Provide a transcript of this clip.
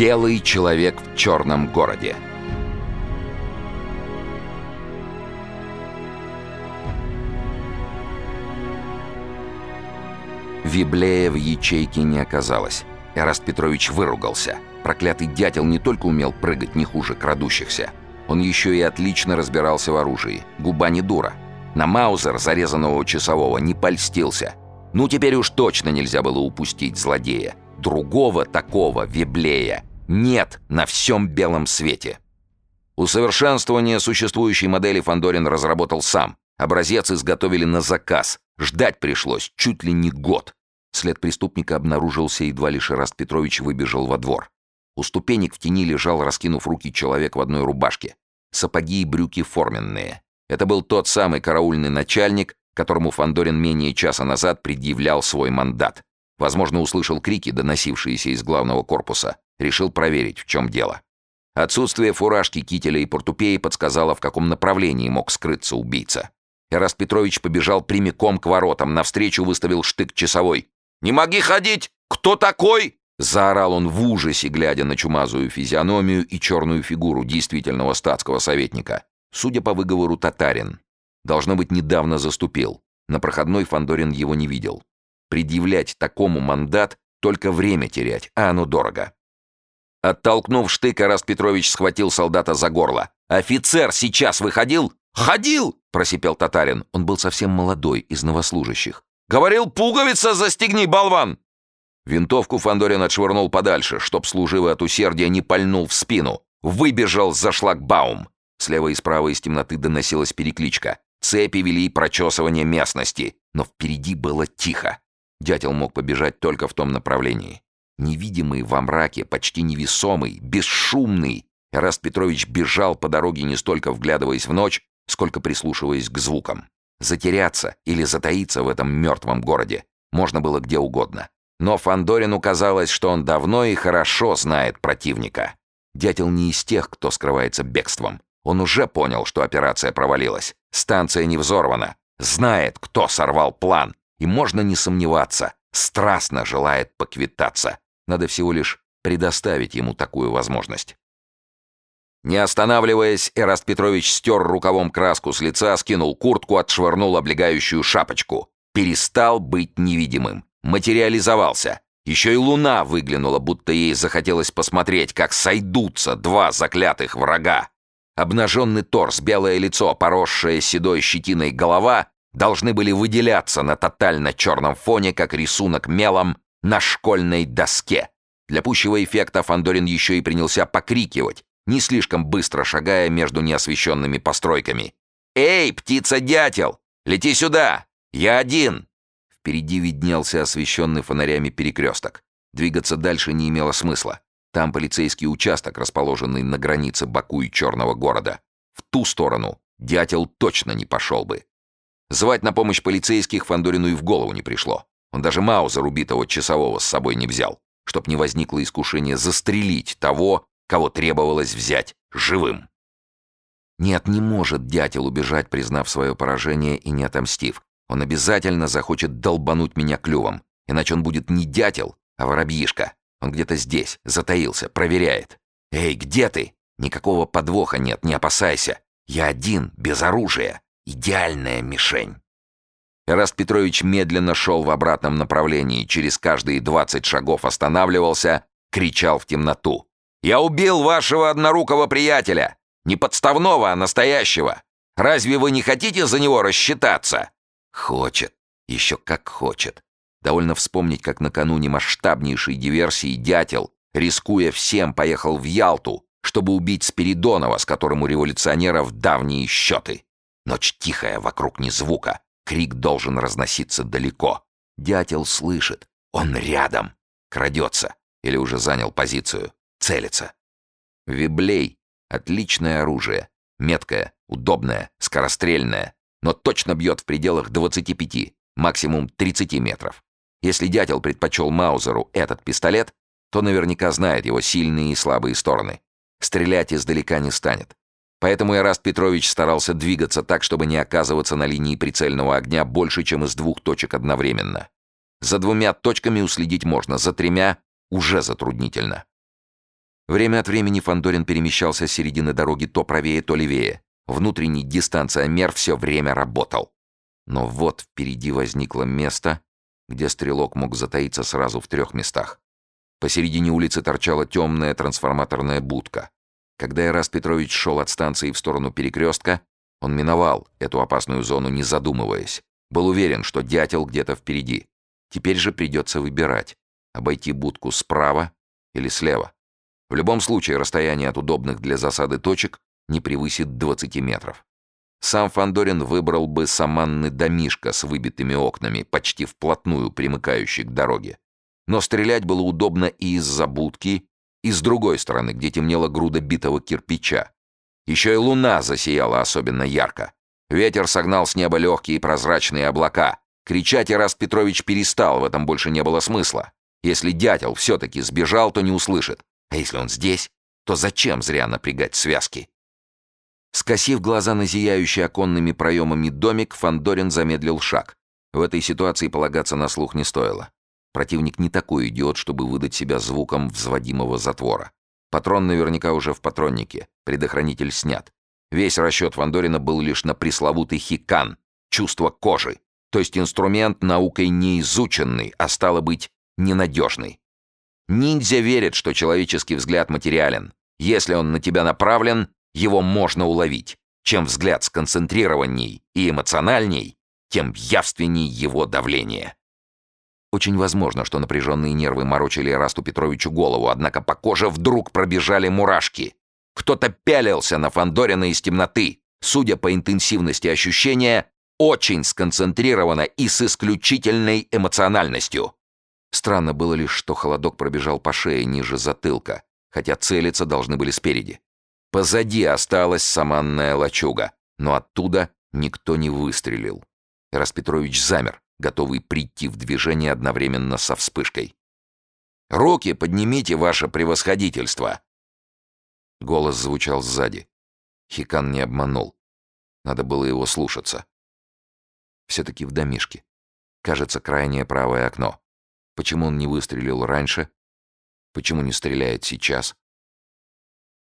Белый человек в черном городе. Виблея в ячейке не оказалось. Эраст Петрович выругался. Проклятый дятел не только умел прыгать не хуже крадущихся. Он еще и отлично разбирался в оружии. Губа не дура. На Маузер, зарезанного часового, не польстился. Ну, теперь уж точно нельзя было упустить злодея. Другого такого Виблея нет на всем белом свете. Усовершенствование существующей модели Фандорин разработал сам. Образец изготовили на заказ. Ждать пришлось чуть ли не год. След преступника обнаружился, едва лишь Ираст Петрович выбежал во двор. У ступенек в тени лежал, раскинув руки, человек в одной рубашке. Сапоги и брюки форменные. Это был тот самый караульный начальник, которому Фандорин менее часа назад предъявлял свой мандат. Возможно, услышал крики, доносившиеся из главного корпуса. Решил проверить, в чем дело. Отсутствие фуражки, кителя и портупеи подсказало, в каком направлении мог скрыться убийца. Эраст Петрович побежал прямиком к воротам, навстречу выставил штык часовой. «Не моги ходить! Кто такой?» Заорал он в ужасе, глядя на чумазую физиономию и черную фигуру действительного статского советника. Судя по выговору, татарин. Должно быть, недавно заступил. На проходной Фандорин его не видел. Предъявлять такому мандат — только время терять, а оно дорого. Оттолкнув штык, Эраст Петрович схватил солдата за горло. «Офицер сейчас выходил?» «Ходил!» — просипел татарин. Он был совсем молодой, из новослужащих. «Говорил, пуговица застегни, болван!» Винтовку Фандорин отшвырнул подальше, чтоб служивый от усердия не пальнул в спину. Выбежал за шлагбаум. Слева и справа из темноты доносилась перекличка. Цепи вели прочесывание местности, но впереди было тихо. Дятел мог побежать только в том направлении. Невидимый во мраке, почти невесомый, бесшумный, Эраст Петрович бежал по дороге не столько вглядываясь в ночь, сколько прислушиваясь к звукам. Затеряться или затаиться в этом мертвом городе можно было где угодно. Но Фандорину казалось, что он давно и хорошо знает противника. Дятел не из тех, кто скрывается бегством. Он уже понял, что операция провалилась. Станция не взорвана. Знает, кто сорвал план. И можно не сомневаться, страстно желает поквитаться. Надо всего лишь предоставить ему такую возможность. Не останавливаясь, Эраст Петрович стер рукавом краску с лица, скинул куртку, отшвырнул облегающую шапочку. Перестал быть невидимым. Материализовался. Еще и луна выглянула, будто ей захотелось посмотреть, как сойдутся два заклятых врага. Обнаженный торс, белое лицо, поросшая седой щетиной голова должны были выделяться на тотально черном фоне, как рисунок мелом на школьной доске. Для пущего эффекта Фандорин еще и принялся покрикивать, не слишком быстро шагая между неосвещенными постройками. «Эй, птица-дятел! Лети сюда! Я один!» Впереди виднелся освещенный фонарями перекресток. Двигаться дальше не имело смысла. Там полицейский участок, расположенный на границе Баку и Черного города. В ту сторону дятел точно не пошел бы. Звать на помощь полицейских Фандорину и в голову не пришло. Он даже Маузер убитого часового с собой не взял, чтоб не возникло искушение застрелить того, кого требовалось взять живым. Нет, не может дятел убежать, признав свое поражение и не отомстив. Он обязательно захочет долбануть меня клювом, иначе он будет не дятел, а воробьишка. Он где-то здесь, затаился, проверяет. «Эй, где ты? Никакого подвоха нет, не опасайся. Я один, без оружия. Идеальная мишень». Эраст Петрович медленно шел в обратном направлении, через каждые двадцать шагов останавливался, кричал в темноту. Я убил вашего однорукого приятеля. Не подставного, а настоящего. Разве вы не хотите за него рассчитаться?» «Хочет. Еще как хочет. Довольно вспомнить, как накануне масштабнейшей диверсии дятел, рискуя всем, поехал в Ялту, чтобы убить Спиридонова, с которым у революционеров давние счеты. Ночь тихая, вокруг ни звука. Крик должен разноситься далеко. Дятел слышит. Он рядом. Крадется. Или уже занял позицию целится. Виблей — отличное оружие. Меткое, удобное, скорострельное, но точно бьет в пределах 25, максимум 30 метров. Если дятел предпочел Маузеру этот пистолет, то наверняка знает его сильные и слабые стороны. Стрелять издалека не станет. Поэтому Эраст Петрович старался двигаться так, чтобы не оказываться на линии прицельного огня больше, чем из двух точек одновременно. За двумя точками уследить можно, за тремя — уже затруднительно. Время от времени Фандорин перемещался с середины дороги то правее, то левее. Внутренний дистанциомер все время работал. Но вот впереди возникло место, где стрелок мог затаиться сразу в трех местах. Посередине улицы торчала темная трансформаторная будка. Когда Ирас Петрович шел от станции в сторону перекрестка, он миновал эту опасную зону, не задумываясь. Был уверен, что дятел где-то впереди. Теперь же придется выбирать, обойти будку справа или слева. В любом случае расстояние от удобных для засады точек не превысит 20 метров. Сам Фандорин выбрал бы саманный домишко с выбитыми окнами, почти вплотную примыкающий к дороге. Но стрелять было удобно и из-за будки, и с другой стороны, где темнела груда битого кирпича. Еще и луна засияла особенно ярко. Ветер согнал с неба легкие прозрачные облака. Кричать Ирас Петрович перестал, в этом больше не было смысла. Если дятел все-таки сбежал, то не услышит. А если он здесь, то зачем зря напрягать связки? Скосив глаза на зияющий оконными проемами домик, Фандорин замедлил шаг. В этой ситуации полагаться на слух не стоило. Противник не такой идиот, чтобы выдать себя звуком взводимого затвора. Патрон наверняка уже в патроннике, предохранитель снят. Весь расчет Фандорина был лишь на пресловутый хикан, чувство кожи, то есть инструмент наукой не изученный, а стало быть, ненадежный. Ниндзя верит, что человеческий взгляд материален. Если он на тебя направлен, его можно уловить. Чем взгляд сконцентрированней и эмоциональней, тем явственней его давление. Очень возможно, что напряженные нервы морочили Расту Петровичу голову, однако по коже вдруг пробежали мурашки. Кто-то пялился на Фандорина из темноты. Судя по интенсивности ощущения, очень сконцентрировано и с исключительной эмоциональностью. Странно было лишь, что холодок пробежал по шее ниже затылка, хотя целиться должны были спереди. Позади осталась саманная лачуга, но оттуда никто не выстрелил. Распетрович замер, готовый прийти в движение одновременно со вспышкой. «Руки поднимите, ваше превосходительство!» Голос звучал сзади. Хикан не обманул. Надо было его слушаться. Все-таки в домишке. Кажется, крайнее правое окно. Почему он не выстрелил раньше? Почему не стреляет сейчас?